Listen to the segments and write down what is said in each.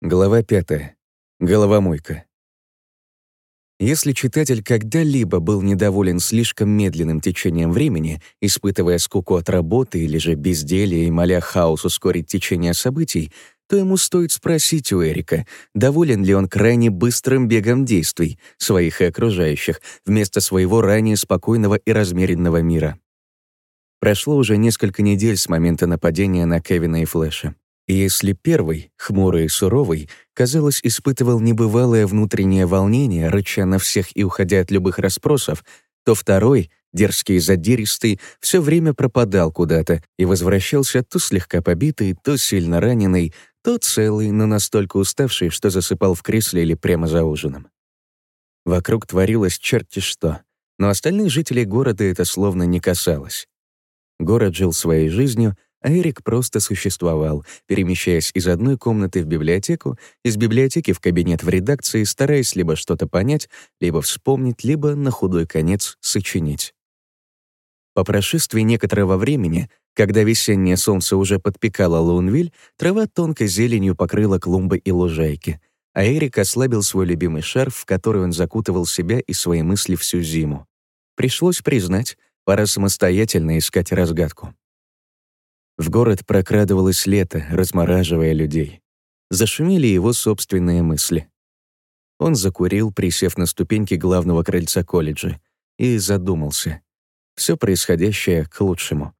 Глава 5. Головомойка. Если читатель когда-либо был недоволен слишком медленным течением времени, испытывая скуку от работы или же безделье и моля хаос ускорить течение событий, то ему стоит спросить у Эрика, доволен ли он крайне быстрым бегом действий своих и окружающих вместо своего ранее спокойного и размеренного мира. Прошло уже несколько недель с момента нападения на Кевина и Флэша. И если первый, хмурый и суровый, казалось, испытывал небывалое внутреннее волнение, рыча на всех и уходя от любых расспросов, то второй, дерзкий и задиристый, все время пропадал куда-то и возвращался то слегка побитый, то сильно раненый, то целый, но настолько уставший, что засыпал в кресле или прямо за ужином. Вокруг творилось черти что, но остальных жителей города это словно не касалось. Город жил своей жизнью — а Эрик просто существовал, перемещаясь из одной комнаты в библиотеку, из библиотеки в кабинет в редакции, стараясь либо что-то понять, либо вспомнить, либо, на худой конец, сочинить. По прошествии некоторого времени, когда весеннее солнце уже подпекало Лоунвиль, трава тонкой зеленью покрыла клумбы и лужайки, а Эрик ослабил свой любимый шарф, в который он закутывал себя и свои мысли всю зиму. Пришлось признать, пора самостоятельно искать разгадку. В город прокрадывалось лето, размораживая людей. Зашумели его собственные мысли. Он закурил, присев на ступеньки главного крыльца колледжа, и задумался. Все происходящее к лучшему.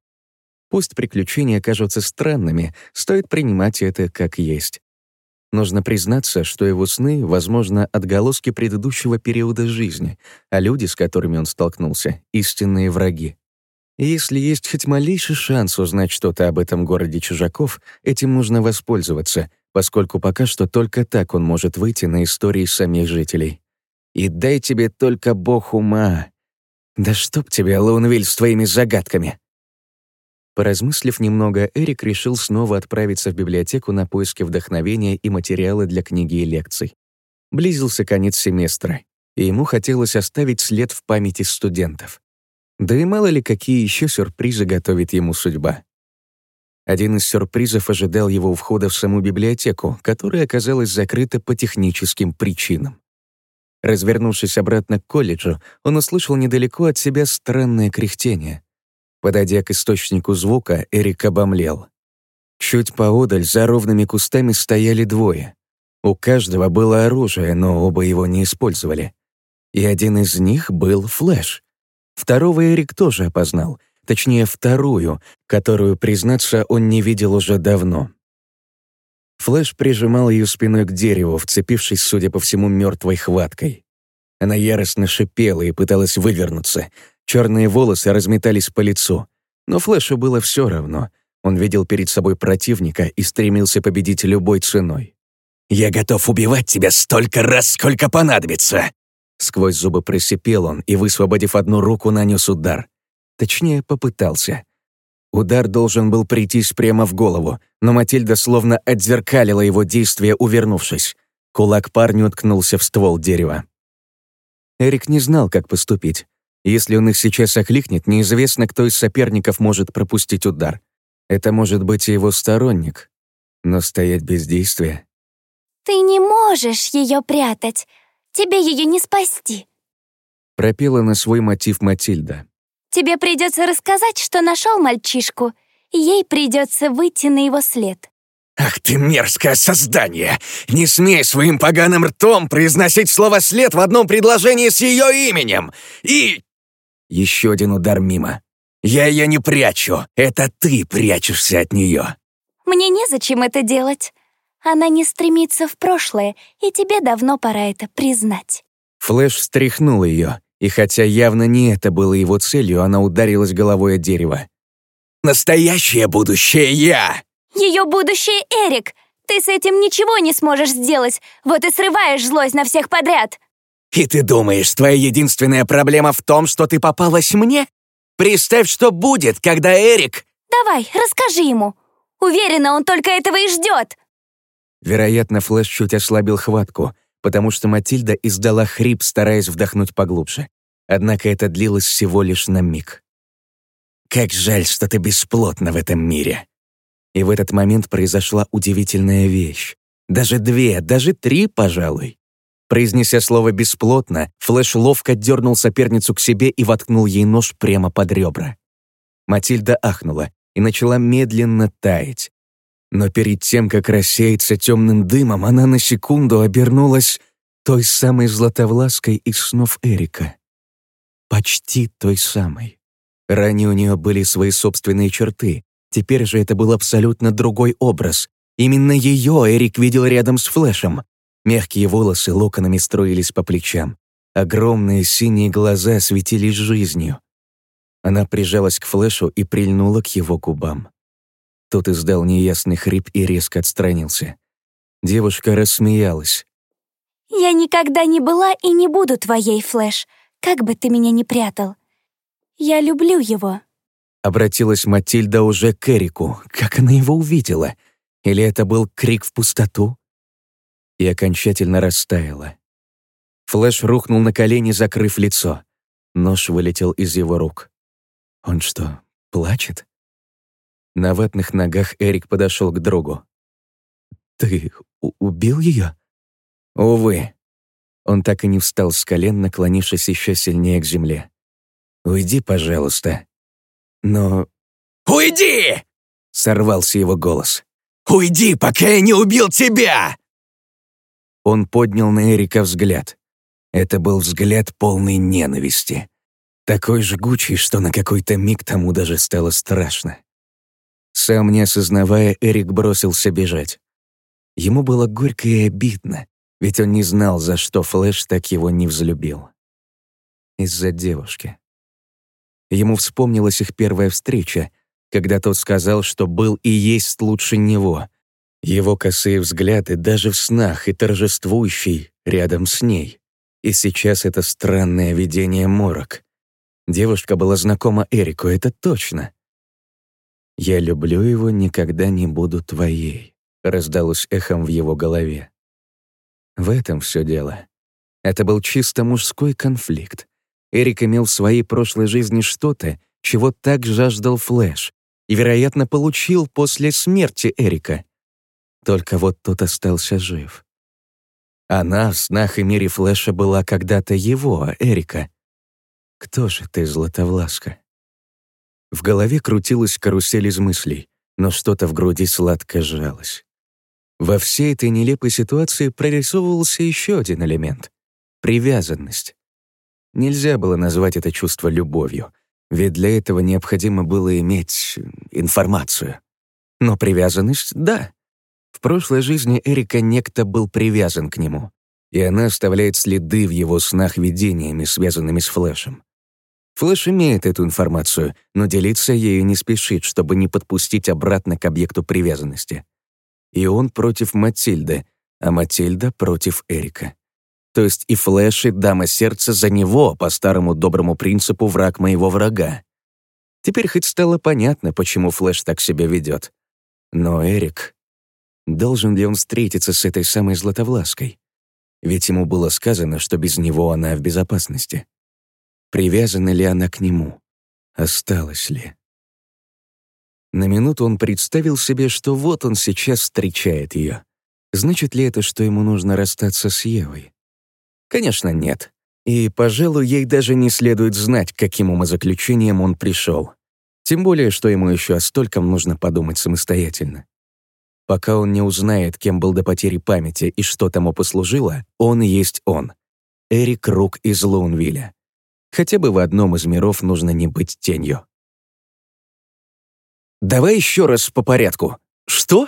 Пусть приключения кажутся странными, стоит принимать это как есть. Нужно признаться, что его сны, возможно, отголоски предыдущего периода жизни, а люди, с которыми он столкнулся, — истинные враги. И если есть хоть малейший шанс узнать что-то об этом городе чужаков, этим нужно воспользоваться, поскольку пока что только так он может выйти на истории самих жителей. И дай тебе только бог ума. Да чтоб тебя, Лоунвиль, с твоими загадками. Поразмыслив немного, Эрик решил снова отправиться в библиотеку на поиски вдохновения и материала для книги и лекций. Близился конец семестра, и ему хотелось оставить след в памяти студентов. Да и мало ли, какие еще сюрпризы готовит ему судьба. Один из сюрпризов ожидал его у входа в саму библиотеку, которая оказалась закрыта по техническим причинам. Развернувшись обратно к колледжу, он услышал недалеко от себя странное кряхтение. Подойдя к источнику звука, Эрик обомлел. Чуть поодаль за ровными кустами стояли двое. У каждого было оружие, но оба его не использовали. И один из них был Флэш — Второго Эрик тоже опознал, точнее, вторую, которую, признаться, он не видел уже давно. Флэш прижимал ее спиной к дереву, вцепившись, судя по всему, мертвой хваткой. Она яростно шипела и пыталась вывернуться. Черные волосы разметались по лицу. Но Флэшу было все равно. Он видел перед собой противника и стремился победить любой ценой. «Я готов убивать тебя столько раз, сколько понадобится!» Сквозь зубы просипел он и, высвободив одну руку, нанес удар. Точнее, попытался. Удар должен был прийтись прямо в голову, но Матильда словно отзеркалила его действия, увернувшись. Кулак парню уткнулся в ствол дерева. Эрик не знал, как поступить. Если он их сейчас окликнет, неизвестно, кто из соперников может пропустить удар. Это может быть и его сторонник. Но стоять без действия... «Ты не можешь ее прятать. Тебе ее не спасти!» Пропела на свой мотив Матильда. «Тебе придется рассказать, что нашел мальчишку. Ей придется выйти на его след». «Ах ты мерзкое создание! Не смей своим поганым ртом произносить слово «след» в одном предложении с ее именем! И...» Еще один удар мимо. «Я ее не прячу, это ты прячешься от нее!» «Мне незачем это делать. Она не стремится в прошлое, и тебе давно пора это признать». Флэш встряхнул ее, и хотя явно не это было его целью, она ударилась головой о дерево. «Настоящее будущее я!» «Ее будущее Эрик! Ты с этим ничего не сможешь сделать, вот и срываешь злость на всех подряд!» «И ты думаешь, твоя единственная проблема в том, что ты попалась мне? Представь, что будет, когда Эрик...» «Давай, расскажи ему. Уверена, он только этого и ждет!» Вероятно, Флэш чуть ослабил хватку, потому что Матильда издала хрип, стараясь вдохнуть поглубже. Однако это длилось всего лишь на миг. «Как жаль, что ты бесплотна в этом мире!» И в этот момент произошла удивительная вещь. Даже две, даже три, пожалуй. Произнеся слово бесплотно, Флэш ловко дернул соперницу к себе и воткнул ей нож прямо под ребра. Матильда ахнула и начала медленно таять. Но перед тем, как рассеяться темным дымом, она на секунду обернулась той самой Златовлаской из снов Эрика. Почти той самой. Ранее у нее были свои собственные черты, теперь же это был абсолютно другой образ. Именно ее Эрик видел рядом с Флэшем. Мягкие волосы локонами строились по плечам. Огромные синие глаза светились жизнью. Она прижалась к Флэшу и прильнула к его губам. Тот издал неясный хрип и резко отстранился. Девушка рассмеялась. «Я никогда не была и не буду твоей, Флэш, как бы ты меня ни прятал. Я люблю его». Обратилась Матильда уже к Эрику. Как она его увидела? Или это был крик в пустоту? И окончательно растаяла. Флэш рухнул на колени, закрыв лицо. Нож вылетел из его рук. Он что, плачет? На ватных ногах Эрик подошел к другу. «Ты убил ее?» «Увы». Он так и не встал с колен, наклонившись еще сильнее к земле. «Уйди, пожалуйста». «Но...» «Уйди!» — сорвался его голос. «Уйди, пока я не убил тебя!» Он поднял на Эрика взгляд. Это был взгляд полный ненависти. Такой жгучий, что на какой-то миг тому даже стало страшно. Сам не осознавая, Эрик бросился бежать. Ему было горько и обидно, ведь он не знал, за что Флэш так его не взлюбил. Из-за девушки. Ему вспомнилась их первая встреча, когда тот сказал, что был и есть лучше него. Его косые взгляды даже в снах и торжествующий рядом с ней. И сейчас это странное видение морок. Девушка была знакома Эрику, это точно. «Я люблю его, никогда не буду твоей», — раздалось эхом в его голове. В этом все дело. Это был чисто мужской конфликт. Эрик имел в своей прошлой жизни что-то, чего так жаждал Флэш, и, вероятно, получил после смерти Эрика. Только вот тот остался жив. Она в снах и мире Флэша была когда-то его, Эрика. Кто же ты, Златовласка? В голове крутилась карусель из мыслей, но что-то в груди сладко сжалось. Во всей этой нелепой ситуации прорисовывался еще один элемент — привязанность. Нельзя было назвать это чувство любовью, ведь для этого необходимо было иметь информацию. Но привязанность — да. В прошлой жизни Эрика некто был привязан к нему, и она оставляет следы в его снах видениями, связанными с Флэшем. Флэш имеет эту информацию, но делиться ею не спешит, чтобы не подпустить обратно к объекту привязанности. И он против Матильды, а Матильда против Эрика. То есть и Флэш, и Дама Сердца за него, по старому доброму принципу, враг моего врага. Теперь хоть стало понятно, почему Флэш так себя ведет. Но Эрик... Должен ли он встретиться с этой самой Златовлаской? Ведь ему было сказано, что без него она в безопасности. Привязана ли она к нему? Осталась ли? На минуту он представил себе, что вот он сейчас встречает ее. Значит ли это, что ему нужно расстаться с Евой? Конечно, нет. И, пожалуй, ей даже не следует знать, к каким умозаключениям он пришел. Тем более, что ему еще о стольком нужно подумать самостоятельно. Пока он не узнает, кем был до потери памяти и что тому послужило, он есть он. Эрик Рук из Лоунвилля. Хотя бы в одном из миров нужно не быть тенью. «Давай еще раз по порядку. Что?»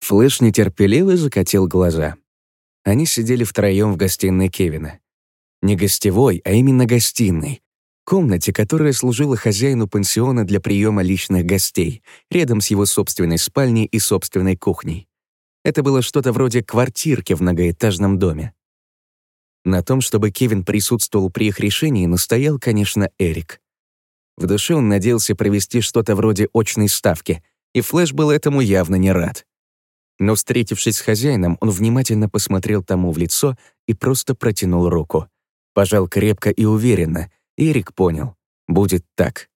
Флэш нетерпеливо закатил глаза. Они сидели втроем в гостиной Кевина. Не гостевой, а именно гостиной. Комнате, которая служила хозяину пансиона для приема личных гостей, рядом с его собственной спальней и собственной кухней. Это было что-то вроде квартирки в многоэтажном доме. На том, чтобы Кевин присутствовал при их решении, настоял, конечно, Эрик. В душе он надеялся провести что-то вроде очной ставки, и Флэш был этому явно не рад. Но, встретившись с хозяином, он внимательно посмотрел тому в лицо и просто протянул руку. Пожал крепко и уверенно, Эрик понял — будет так.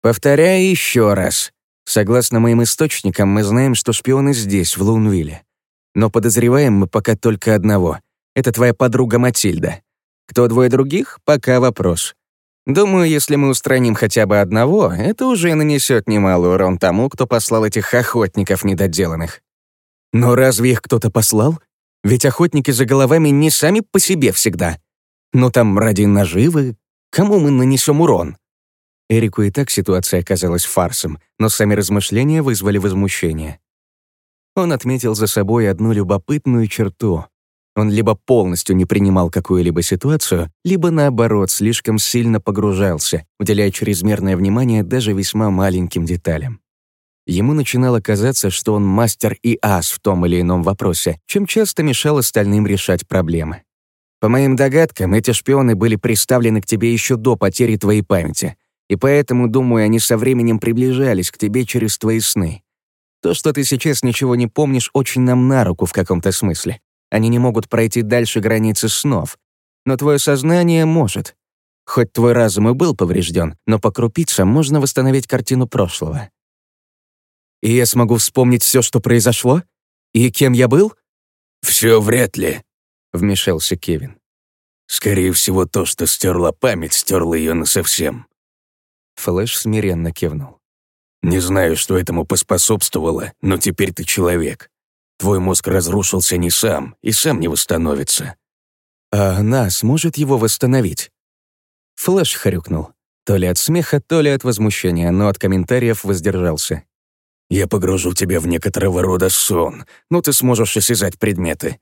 «Повторяю еще раз. Согласно моим источникам, мы знаем, что шпионы здесь, в Лунвилле. Но подозреваем мы пока только одного. Это твоя подруга Матильда. Кто двое других? Пока вопрос. Думаю, если мы устраним хотя бы одного, это уже нанесет немалый урон тому, кто послал этих охотников недоделанных. Но разве их кто-то послал? Ведь охотники за головами не сами по себе всегда. Но там ради наживы, кому мы нанесем урон? Эрику и так ситуация оказалась фарсом, но сами размышления вызвали возмущение. Он отметил за собой одну любопытную черту. Он либо полностью не принимал какую-либо ситуацию, либо, наоборот, слишком сильно погружался, уделяя чрезмерное внимание даже весьма маленьким деталям. Ему начинало казаться, что он мастер и ас в том или ином вопросе, чем часто мешал остальным решать проблемы. По моим догадкам, эти шпионы были приставлены к тебе еще до потери твоей памяти, и поэтому, думаю, они со временем приближались к тебе через твои сны. То, что ты сейчас ничего не помнишь, очень нам на руку в каком-то смысле. Они не могут пройти дальше границы снов. Но твое сознание может. Хоть твой разум и был поврежден, но по крупицам можно восстановить картину прошлого. И я смогу вспомнить все, что произошло? И кем я был? Все вряд ли, вмешался Кевин. Скорее всего, то, что стерла память, стерло ее насовсем. Флэш смиренно кивнул. «Не знаю, что этому поспособствовало, но теперь ты человек. Твой мозг разрушился не сам и сам не восстановится». «А она сможет его восстановить?» Флэш хрюкнул. То ли от смеха, то ли от возмущения, но от комментариев воздержался. «Я погружу тебя в некоторого рода сон, но ты сможешь осязать предметы.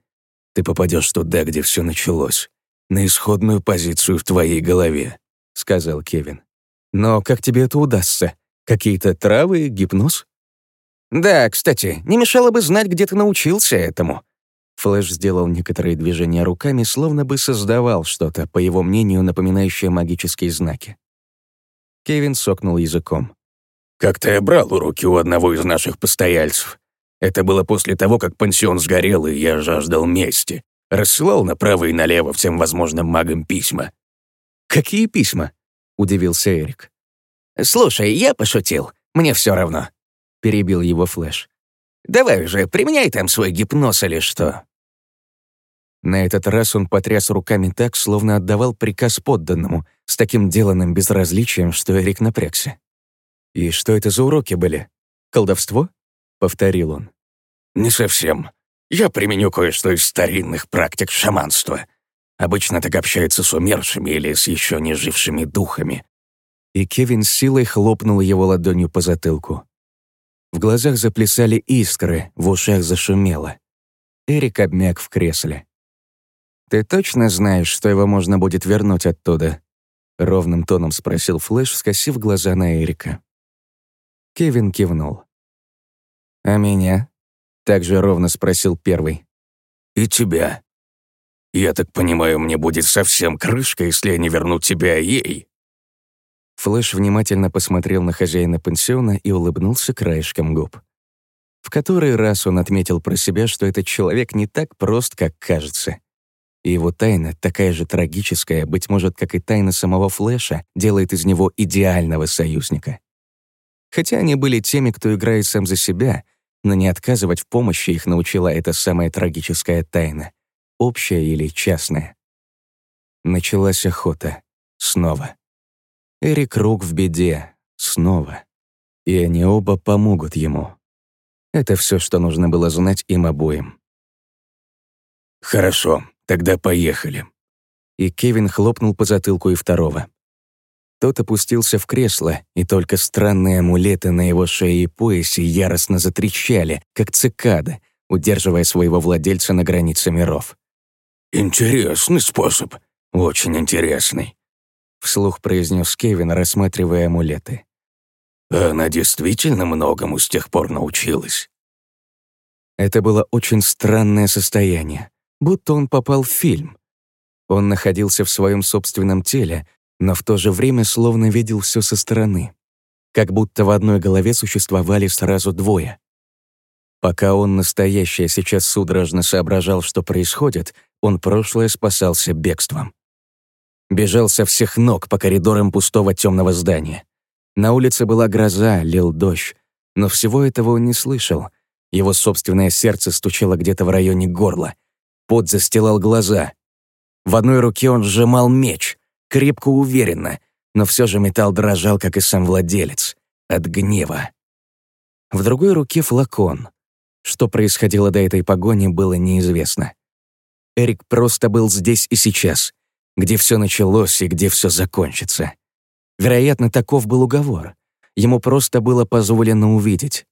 Ты попадешь туда, где все началось, на исходную позицию в твоей голове», — сказал Кевин. Но как тебе это удастся? Какие-то травы, гипноз? Да, кстати, не мешало бы знать, где ты научился этому. Флэш сделал некоторые движения руками, словно бы создавал что-то, по его мнению, напоминающее магические знаки. Кевин сокнул языком. «Как-то я брал уроки у одного из наших постояльцев. Это было после того, как пансион сгорел, и я жаждал мести. Рассылал направо и налево всем возможным магам письма». «Какие письма?» — удивился Эрик. «Слушай, я пошутил. Мне все равно», — перебил его Флэш. «Давай уже, применяй там свой гипноз или что». На этот раз он потряс руками так, словно отдавал приказ подданному, с таким деланным безразличием, что Эрик напрягся. «И что это за уроки были? Колдовство?» — повторил он. «Не совсем. Я применю кое-что из старинных практик шаманства. Обычно так общаются с умершими или с еще не жившими духами. И Кевин с силой хлопнул его ладонью по затылку. В глазах заплясали искры, в ушах зашумело. Эрик обмяк в кресле. «Ты точно знаешь, что его можно будет вернуть оттуда?» Ровным тоном спросил Флэш, скосив глаза на Эрика. Кевин кивнул. «А меня?» — также ровно спросил первый. «И тебя», я так понимаю, мне будет совсем крышка, если я не верну тебя ей». Флэш внимательно посмотрел на хозяина пансиона и улыбнулся краешком губ. В который раз он отметил про себя, что этот человек не так прост, как кажется. И его тайна, такая же трагическая, быть может, как и тайна самого Флэша, делает из него идеального союзника. Хотя они были теми, кто играет сам за себя, но не отказывать в помощи их научила эта самая трагическая тайна — общая или частная. Началась охота. Снова. Эрик Рук в беде. Снова. И они оба помогут ему. Это все, что нужно было знать им обоим. «Хорошо, тогда поехали». И Кевин хлопнул по затылку и второго. Тот опустился в кресло, и только странные амулеты на его шее и поясе яростно затрещали, как цикады, удерживая своего владельца на границе миров. «Интересный способ. Очень интересный», — вслух произнес Кевин, рассматривая амулеты. «Она действительно многому с тех пор научилась». Это было очень странное состояние, будто он попал в фильм. Он находился в своем собственном теле, но в то же время словно видел все со стороны. Как будто в одной голове существовали сразу двое. Пока он настоящее сейчас судорожно соображал, что происходит, он прошлое спасался бегством. Бежал со всех ног по коридорам пустого темного здания. На улице была гроза, лил дождь, но всего этого он не слышал. Его собственное сердце стучало где-то в районе горла. Пот застилал глаза. В одной руке он сжимал меч, крепко уверенно, но все же металл дрожал, как и сам владелец, от гнева. В другой руке флакон. Что происходило до этой погони, было неизвестно. Эрик просто был здесь и сейчас, где все началось и где все закончится. Вероятно, таков был уговор. Ему просто было позволено увидеть.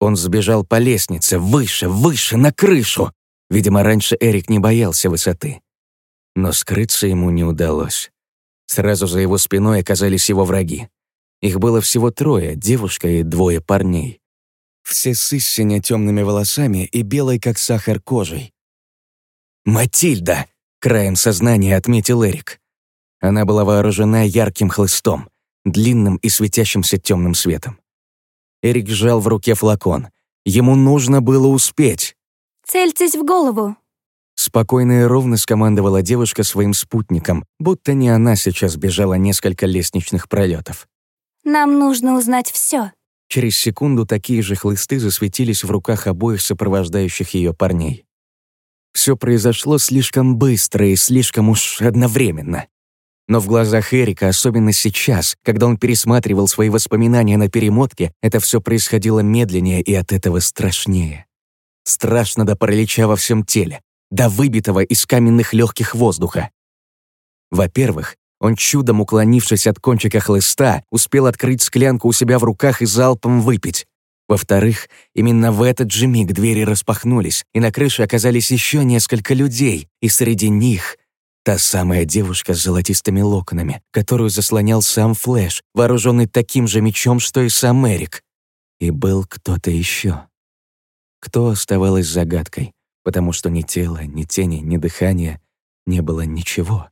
Он сбежал по лестнице, выше, выше, на крышу. Видимо, раньше Эрик не боялся высоты. Но скрыться ему не удалось. Сразу за его спиной оказались его враги. Их было всего трое, девушка и двое парней. Все с истине темными волосами и белой, как сахар, кожей. «Матильда!» — краем сознания отметил Эрик. Она была вооружена ярким хлыстом, длинным и светящимся темным светом. Эрик сжал в руке флакон. Ему нужно было успеть. «Цельтесь в голову!» Спокойно и ровно скомандовала девушка своим спутникам, будто не она сейчас бежала несколько лестничных пролетов. «Нам нужно узнать все. Через секунду такие же хлысты засветились в руках обоих сопровождающих ее парней. Все произошло слишком быстро и слишком уж одновременно. Но в глазах Эрика, особенно сейчас, когда он пересматривал свои воспоминания на перемотке, это все происходило медленнее и от этого страшнее. Страшно до паралича во всем теле, до выбитого из каменных легких воздуха. Во-первых, он, чудом уклонившись от кончика хлыста, успел открыть склянку у себя в руках и залпом выпить. Во-вторых, именно в этот же миг двери распахнулись, и на крыше оказались еще несколько людей, и среди них Та самая девушка с золотистыми локонами, которую заслонял сам Флэш, вооруженный таким же мечом, что и сам Эрик. И был кто-то еще. Кто оставалось загадкой, потому что ни тела, ни тени, ни дыхания не было ничего.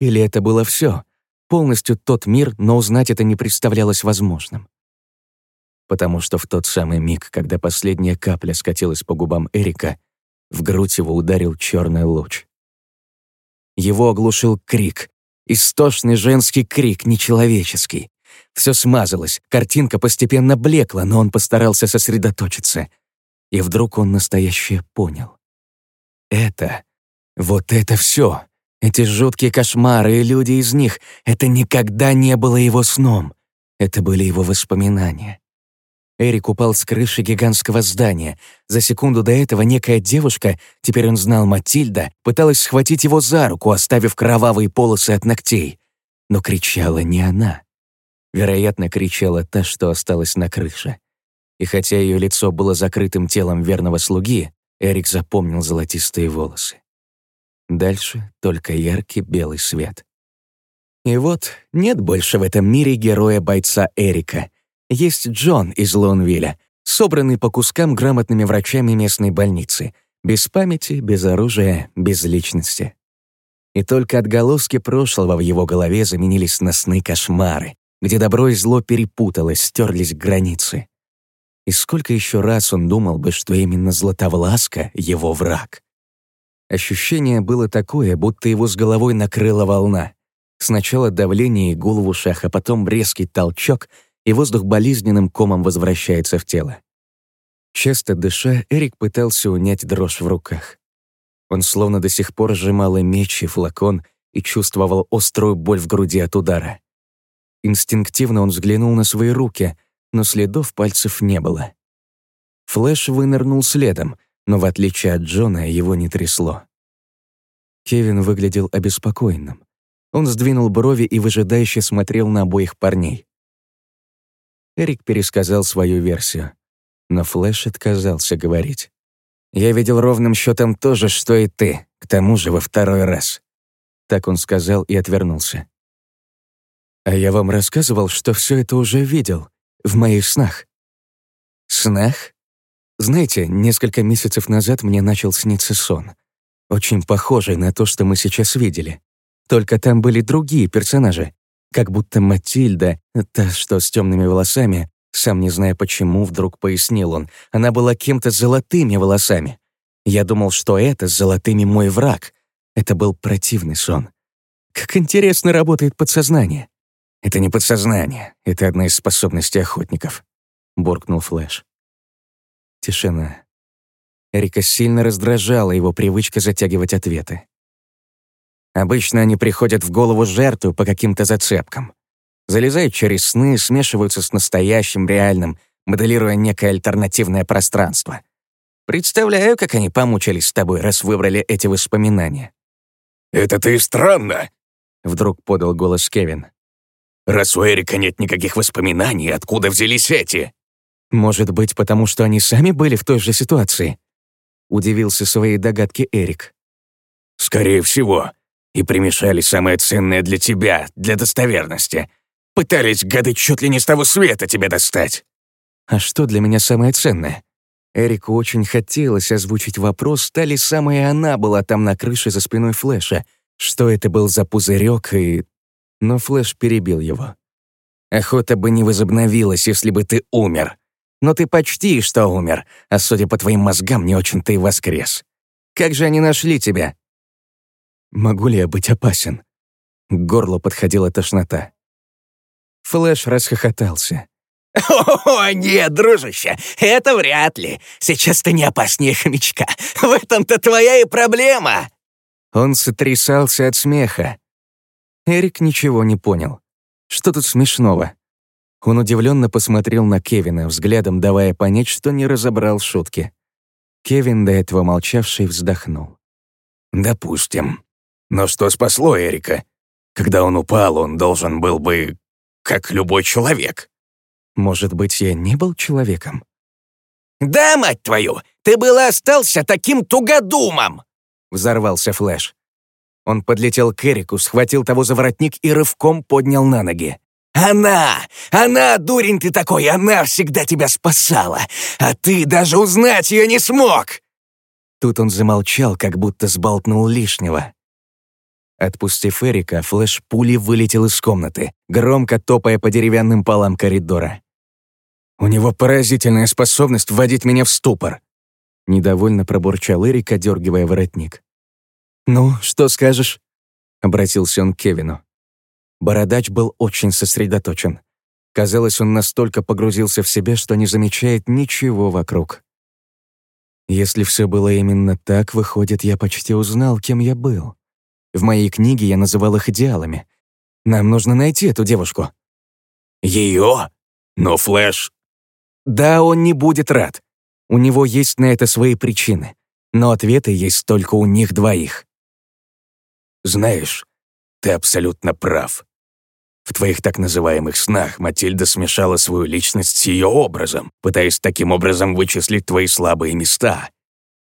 Или это было все, полностью тот мир, но узнать это не представлялось возможным. Потому что в тот самый миг, когда последняя капля скатилась по губам Эрика, в грудь его ударил черный луч. Его оглушил крик. Истошный женский крик, нечеловеческий. Все смазалось, картинка постепенно блекла, но он постарался сосредоточиться. И вдруг он настоящее понял. Это, вот это все, эти жуткие кошмары и люди из них, это никогда не было его сном. Это были его воспоминания. Эрик упал с крыши гигантского здания. За секунду до этого некая девушка, теперь он знал Матильда, пыталась схватить его за руку, оставив кровавые полосы от ногтей. Но кричала не она. Вероятно, кричала та, что осталась на крыше. И хотя ее лицо было закрытым телом верного слуги, Эрик запомнил золотистые волосы. Дальше только яркий белый свет. И вот нет больше в этом мире героя-бойца Эрика — есть Джон из Лонвилля, собранный по кускам грамотными врачами местной больницы, без памяти, без оружия, без личности. И только отголоски прошлого в его голове заменились на сны кошмары, где добро и зло перепуталось, стерлись границы. И сколько еще раз он думал бы, что именно Златовласка — его враг. Ощущение было такое, будто его с головой накрыла волна. Сначала давление и гул в а потом резкий толчок — и воздух болезненным комом возвращается в тело. Часто дыша, Эрик пытался унять дрожь в руках. Он словно до сих пор сжимал и меч, и флакон, и чувствовал острую боль в груди от удара. Инстинктивно он взглянул на свои руки, но следов пальцев не было. Флэш вынырнул следом, но в отличие от Джона его не трясло. Кевин выглядел обеспокоенным. Он сдвинул брови и выжидающе смотрел на обоих парней. Эрик пересказал свою версию. Но Флэш отказался говорить. «Я видел ровным счетом то же, что и ты, к тому же во второй раз». Так он сказал и отвернулся. «А я вам рассказывал, что все это уже видел, в моих снах». «Снах?» Знаете, несколько месяцев назад мне начал сниться сон. Очень похожий на то, что мы сейчас видели. Только там были другие персонажи. Как будто Матильда, та, что с темными волосами, сам не зная почему, вдруг пояснил он, она была кем-то золотыми волосами. Я думал, что это с золотыми мой враг. Это был противный сон. Как интересно работает подсознание. Это не подсознание, это одна из способностей охотников, буркнул Флэш. Тишина. Эрика сильно раздражала его привычка затягивать ответы. Обычно они приходят в голову жертвы по каким-то зацепкам. Залезают через сны, смешиваются с настоящим, реальным, моделируя некое альтернативное пространство. Представляю, как они помучились с тобой, раз выбрали эти воспоминания. «Это ты странно», — вдруг подал голос Кевин. «Раз у Эрика нет никаких воспоминаний, откуда взялись эти?» «Может быть, потому что они сами были в той же ситуации?» — удивился своей догадке Эрик. «Скорее всего. И примешали самое ценное для тебя, для достоверности. Пытались гады чуть ли не с того света тебя достать». «А что для меня самое ценное?» Эрику очень хотелось озвучить вопрос, та ли самая она была там на крыше за спиной Флэша, что это был за пузырек и... Но Флэш перебил его. «Охота бы не возобновилась, если бы ты умер. Но ты почти что умер, а судя по твоим мозгам, не очень-то и воскрес. Как же они нашли тебя?» «Могу ли я быть опасен?» К горлу подходила тошнота. Флэш расхохотался. «О, нет, дружище, это вряд ли. Сейчас ты не опаснее хомячка. В этом-то твоя и проблема!» Он сотрясался от смеха. Эрик ничего не понял. Что тут смешного? Он удивленно посмотрел на Кевина, взглядом давая понять, что не разобрал шутки. Кевин, до этого молчавший, вздохнул. «Допустим. Но что спасло Эрика? Когда он упал, он должен был бы... как любой человек». Может быть, я не был человеком? «Да, мать твою! Ты был остался таким тугодумом!» Взорвался Флэш. Он подлетел к Эрику, схватил того за воротник и рывком поднял на ноги. «Она! Она, дурень ты такой, она всегда тебя спасала! А ты даже узнать ее не смог!» Тут он замолчал, как будто сболтнул лишнего. Отпустив Эрика, Флэш пулей вылетел из комнаты, громко топая по деревянным полам коридора. У него поразительная способность вводить меня в ступор. Недовольно пробурчал Эрик, одергивая воротник. «Ну, что скажешь?» — обратился он к Кевину. Бородач был очень сосредоточен. Казалось, он настолько погрузился в себя, что не замечает ничего вокруг. Если все было именно так, выходит, я почти узнал, кем я был. В моей книге я называл их идеалами. Нам нужно найти эту девушку. Ее? Но Флэш да, он не будет рад. У него есть на это свои причины. Но ответы есть только у них двоих. Знаешь, ты абсолютно прав. В твоих так называемых снах Матильда смешала свою личность с ее образом, пытаясь таким образом вычислить твои слабые места.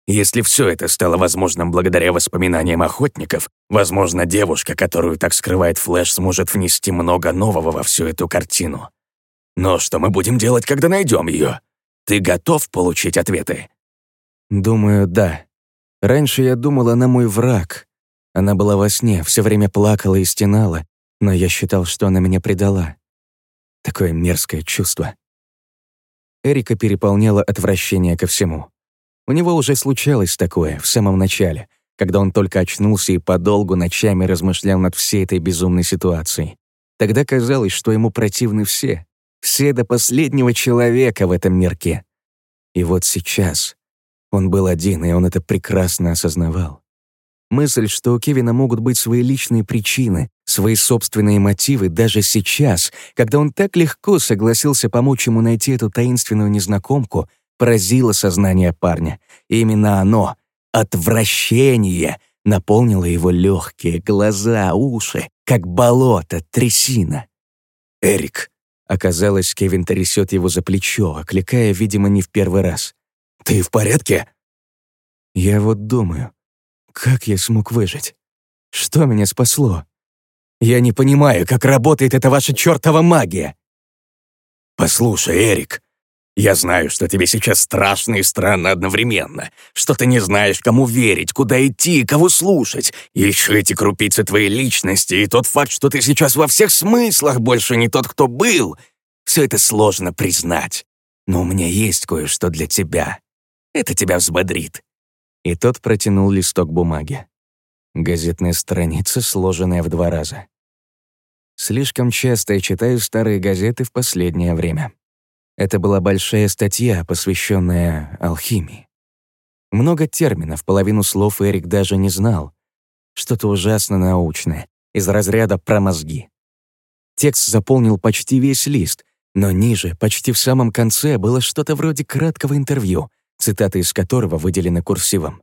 Если все это стало возможным благодаря воспоминаниям охотников, возможно, девушка, которую так скрывает Флэш, сможет внести много нового во всю эту картину. Но что мы будем делать, когда найдем ее? Ты готов получить ответы?» «Думаю, да. Раньше я думал, она мой враг. Она была во сне, все время плакала и стенала, но я считал, что она меня предала. Такое мерзкое чувство». Эрика переполняла отвращение ко всему. У него уже случалось такое в самом начале, когда он только очнулся и подолгу ночами размышлял над всей этой безумной ситуацией. Тогда казалось, что ему противны все, все до последнего человека в этом мирке. И вот сейчас он был один, и он это прекрасно осознавал. Мысль, что у Кевина могут быть свои личные причины, свои собственные мотивы даже сейчас, когда он так легко согласился помочь ему найти эту таинственную незнакомку, поразила сознание парня. Именно оно, отвращение, наполнило его легкие глаза, уши, как болото, трясина. «Эрик», Оказалось, Кевин трясет его за плечо, окликая, видимо, не в первый раз. «Ты в порядке?» Я вот думаю, как я смог выжить? Что меня спасло? Я не понимаю, как работает эта ваша чертова магия. «Послушай, Эрик, я знаю, что тебе сейчас страшно и странно одновременно, что ты не знаешь, кому верить, куда идти, кого слушать. Еще эти крупицы твоей личности и тот факт, что ты сейчас во всех смыслах больше не тот, кто был. Все это сложно признать. Но у меня есть кое-что для тебя. Это тебя взбодрит». И тот протянул листок бумаги. Газетная страница, сложенная в два раза. Слишком часто я читаю старые газеты в последнее время. Это была большая статья, посвященная алхимии. Много терминов, половину слов Эрик даже не знал. Что-то ужасно научное, из разряда про мозги. Текст заполнил почти весь лист, но ниже, почти в самом конце, было что-то вроде краткого интервью, цитаты из которого выделены курсивом.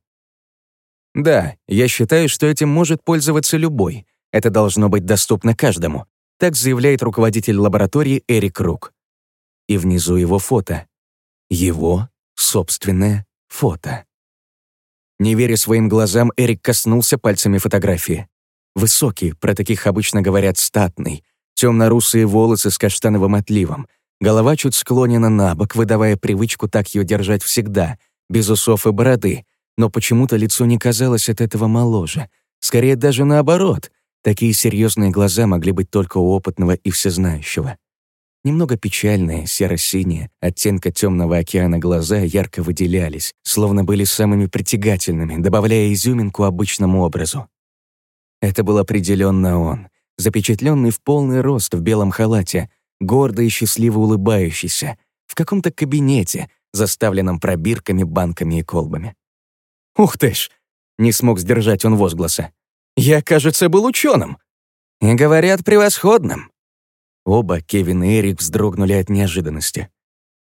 «Да, я считаю, что этим может пользоваться любой. Это должно быть доступно каждому», так заявляет руководитель лаборатории Эрик Рук. И внизу его фото. Его собственное фото. Не веря своим глазам, Эрик коснулся пальцами фотографии. Высокий, про таких обычно говорят статный, темно-русые волосы с каштановым отливом, голова чуть склонена на бок, выдавая привычку так ее держать всегда, без усов и бороды, но почему-то лицо не казалось от этого моложе. Скорее даже наоборот. Такие серьезные глаза могли быть только у опытного и всезнающего. Немного печальные, серо-синие, оттенка темного океана глаза ярко выделялись, словно были самыми притягательными, добавляя изюминку обычному образу. Это был определенно он, запечатленный в полный рост в белом халате, гордо и счастливо улыбающийся, в каком-то кабинете, заставленном пробирками, банками и колбами. «Ух ты ж!» — не смог сдержать он возгласа. «Я, кажется, был ученым. «И говорят, превосходным». Оба, Кевин и Эрик, вздрогнули от неожиданности.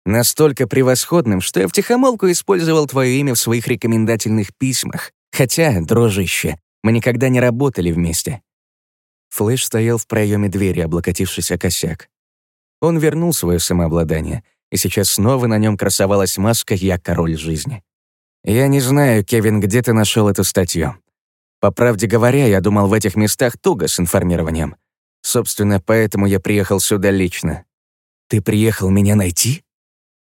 Настолько превосходным, что я втихомолку использовал твое имя в своих рекомендательных письмах. Хотя, дружище, мы никогда не работали вместе. Флэш стоял в проеме двери, облокотившись о косяк. Он вернул свое самообладание, и сейчас снова на нем красовалась маска «Я король жизни». «Я не знаю, Кевин, где ты нашел эту статью. По правде говоря, я думал, в этих местах туго с информированием. Собственно, поэтому я приехал сюда лично. Ты приехал меня найти?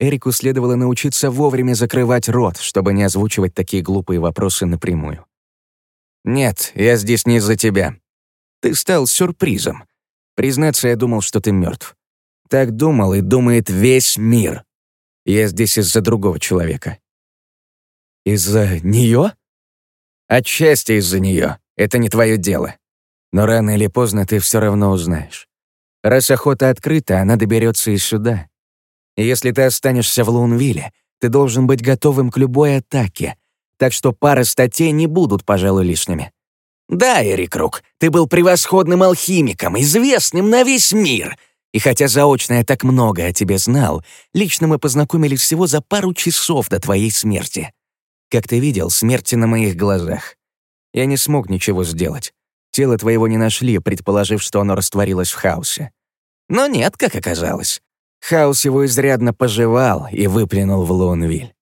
Эрику следовало научиться вовремя закрывать рот, чтобы не озвучивать такие глупые вопросы напрямую. «Нет, я здесь не из-за тебя. Ты стал сюрпризом. Признаться, я думал, что ты мертв. Так думал и думает весь мир. Я здесь из-за другого человека». «Из-за нее?» «Отчасти из-за нее. Это не твое дело. Но рано или поздно ты все равно узнаешь. Раз охота открыта, она доберется и сюда. И если ты останешься в Лунвилле, ты должен быть готовым к любой атаке, так что пара статей не будут, пожалуй, лишними. Да, Эрик Рук, ты был превосходным алхимиком, известным на весь мир. И хотя заочно я так много о тебе знал, лично мы познакомились всего за пару часов до твоей смерти. Как ты видел, смерти на моих глазах. Я не смог ничего сделать. Тело твоего не нашли, предположив, что оно растворилось в хаосе. Но нет, как оказалось. Хаос его изрядно пожевал и выплюнул в Лоунвиль.